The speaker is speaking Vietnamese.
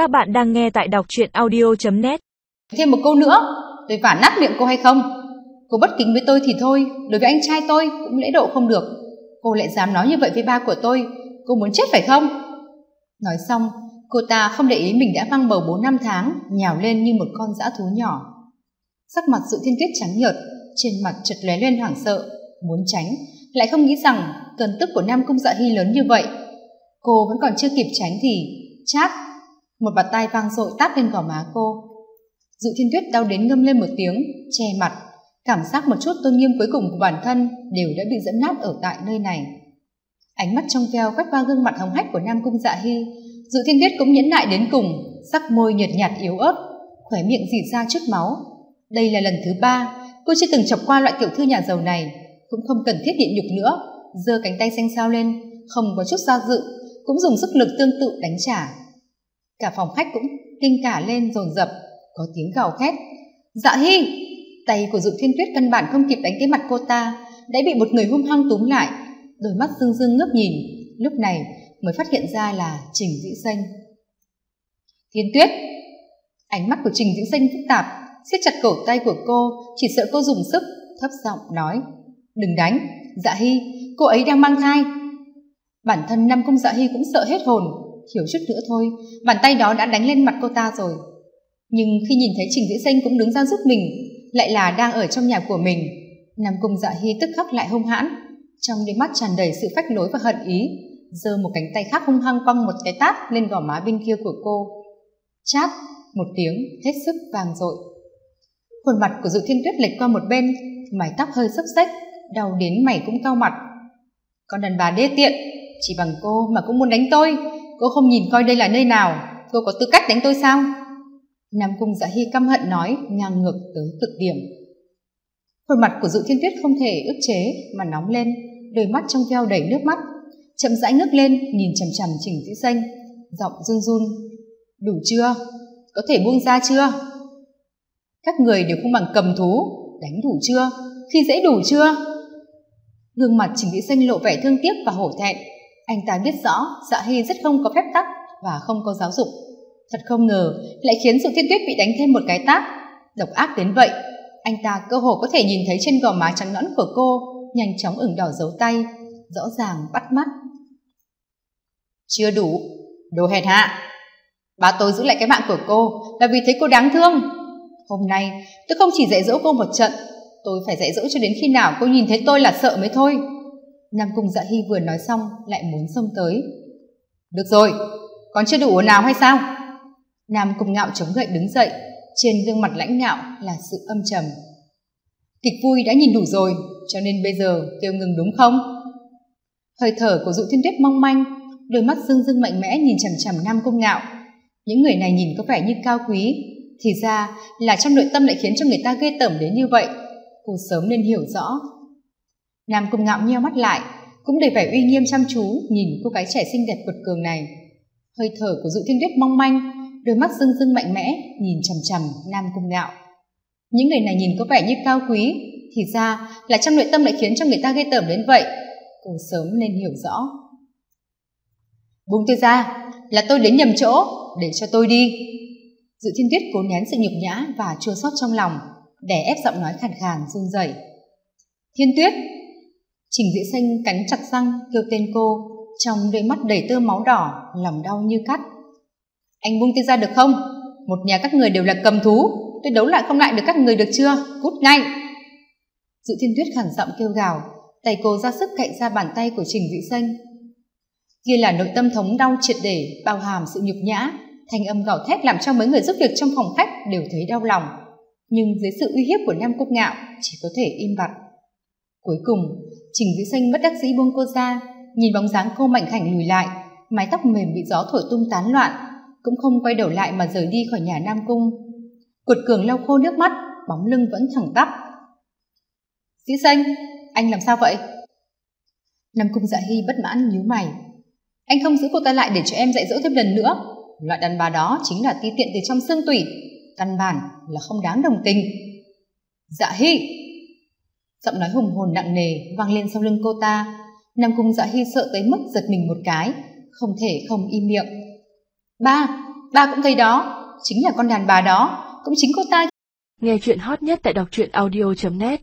Các bạn đang nghe tại đọc truyện audio.net Thêm một câu nữa, tôi vả nát miệng cô hay không? Cô bất kính với tôi thì thôi, đối với anh trai tôi cũng lễ độ không được. Cô lại dám nói như vậy với ba của tôi, cô muốn chết phải không? Nói xong, cô ta không để ý mình đã mang bầu 4 năm tháng, nhào lên như một con dã thú nhỏ. Sắc mặt sự thiên tuyết trắng nhợt, trên mặt chợt lóe lên hoảng sợ, muốn tránh, lại không nghĩ rằng cơn tức của Nam Cung Dạ Hy lớn như vậy. Cô vẫn còn chưa kịp tránh thì chát một bàn tay vang dội tát lên gò má cô. Dự thiên tuyết đau đến ngâm lên một tiếng, che mặt. Cảm giác một chút tôn nghiêm cuối cùng của bản thân đều đã bị dẫm nát ở tại nơi này. Ánh mắt trong veo quét qua gương mặt hồng hách của nam cung dạ hy, dự thiên tuyết cũng nhẫn nại đến cùng, sắc môi nhợt nhạt yếu ớt, khỏe miệng dì ra chút máu. Đây là lần thứ ba, cô chưa từng chọc qua loại tiểu thư nhà giàu này, cũng không cần thiết điện nhục nữa. Giơ cánh tay xanh sao lên, không có chút do dự, cũng dùng sức lực tương tự đánh trả cả phòng khách cũng kinh cả lên dồn dập, có tiếng gào khét dạ hy tay của dụ thiên tuyết căn bản không kịp đánh cái mặt cô ta, đã bị một người hung hăng túm lại. Đôi mắt dương dương ngước nhìn, lúc này mới phát hiện ra là trình dĩ xanh. Thiên tuyết, ánh mắt của trình dĩ xanh phức tạp, siết chặt cổ tay của cô, chỉ sợ cô dùng sức, thấp giọng nói. Đừng đánh dạ hy cô ấy đang mang thai. Bản thân nam công dạ hy cũng sợ hết hồn hiểu chút nữa thôi. Bàn tay đó đã đánh lên mặt cô ta rồi. Nhưng khi nhìn thấy trình dĩ xanh cũng đứng ra giúp mình lại là đang ở trong nhà của mình. Nam cung dạ hy tức khắc lại hung hãn. Trong đôi mắt tràn đầy sự phách lối và hận ý giơ một cánh tay khác hung hăng quăng một cái tát lên gò má bên kia của cô. Chát một tiếng hết sức vàng dội. Khuôn mặt của dự thiên tuyết lệch qua một bên mái tóc hơi xấp xếch, đau đến mày cũng cau mặt. Con đàn bà đê tiện chỉ bằng cô mà cũng muốn đánh tôi cô không nhìn coi đây là nơi nào. Cô có tư cách đánh tôi sao? Nam cung dạ hy căm hận nói, ngang ngược tới cực điểm. Khuôn mặt của dụ thiên tuyết không thể ức chế mà nóng lên, đôi mắt trong veo đầy nước mắt. Chậm rãi ngước lên, nhìn chằm chằm trình dĩ xanh giọng run run. Đủ chưa? Có thể buông ra chưa? Các người đều không bằng cầm thú. Đánh đủ chưa? Khi dễ đủ chưa? Gương mặt trình dĩ xanh lộ vẻ thương tiếc và hổ thẹn anh ta biết rõ dạ hy rất không có phép tắc và không có giáo dục. Thật không ngờ, lại khiến sự thiên tuyết bị đánh thêm một cái tát. Độc ác đến vậy, anh ta cơ hồ có thể nhìn thấy trên gò má trắng nõn của cô, nhanh chóng ửng đỏ dấu tay, rõ ràng bắt mắt. Chưa đủ. Đồ hèn hạ. Bà tôi giữ lại cái mạng của cô, là vì thấy cô đáng thương. Hôm nay, tôi không chỉ dạy dỗ cô một trận, tôi phải dạy dỗ cho đến khi nào cô nhìn thấy tôi là sợ mới thôi nam cung dạ hy vừa nói xong lại muốn xông tới. Được rồi, còn chưa đủ nào hay sao? Nam cung ngạo chống gậy đứng dậy, trên gương mặt lãnh ngạo là sự âm trầm. Kịch vui đã nhìn đủ rồi, cho nên bây giờ kêu ngừng đúng không? Hơi thở của dụ thiên tuyết mong manh, đôi mắt dương dương mạnh mẽ nhìn chằm chằm nam cung ngạo. Những người này nhìn có vẻ như cao quý, thì ra là trong nội tâm lại khiến cho người ta ghê tởm đến như vậy. Cô sớm nên hiểu rõ nam cung ngạo nheo mắt lại, cũng đầy vẻ uy nghiêm chăm chú nhìn cô gái trẻ xinh đẹp quật cường này. Hơi thở của dụ thiên tuyết mong manh, đôi mắt rưng rưng mạnh mẽ nhìn chằm chằm nam cung ngạo. Những người này nhìn có vẻ như cao quý, thì ra là trong nội tâm lại khiến cho người ta ghê tởm đến vậy. Cô sớm nên hiểu rõ. Buông tôi ra, là tôi đến nhầm chỗ, để cho tôi đi. Dự thiên tuyết cố nén sự nhục nhã và chua xót trong lòng để ép giọng nói khàn khàn run rẩy. Thiên tuyết! Trình dĩ Sinh cắn chặt răng, kêu tên cô, trong đôi mắt đầy tơ máu đỏ, lòng đau như cắt. Anh buông tôi ra được không? Một nhà các người đều là cầm thú, tôi đấu lại không lại được các người được chưa? Cút ngay! Dự thiên tuyết khẳng giọng kêu gào, tay cô ra sức cạnh ra bàn tay của trình dĩ Sinh. kia là nội tâm thống đau triệt để, bao hàm sự nhục nhã, thanh âm gào thét làm cho mấy người giúp việc trong phòng khách đều thấy đau lòng. Nhưng dưới sự uy hiếp của nam cúc ngạo, chỉ có thể im bặt cuối cùng, trình Vĩ xanh bất đắc dĩ buông cô ra, nhìn bóng dáng cô mạnh khảnh lùi lại, mái tóc mềm bị gió thổi tung tán loạn, cũng không quay đầu lại mà rời đi khỏi nhà nam cung. Cuột cường lau khô nước mắt, bóng lưng vẫn thẳng tắp. Dĩ xanh, anh làm sao vậy? Nam cung dạ hy bất mãn nhíu mày. Anh không giữ cô ta lại để cho em dạy dỗ thêm lần nữa. Loại đàn bà đó chính là ti tiện từ trong xương tủy, căn bản là không đáng đồng tình. Dạ hy giọng nói hùng hồn nặng nề vang lên sau lưng cô ta. Nam cung dạ hy sợ tới mức giật mình một cái, không thể không im miệng. Ba ba cũng thấy đó, chính là con đàn bà đó, cũng chính cô ta. Nghe chuyện hot nhất tại đọc truyện audio.net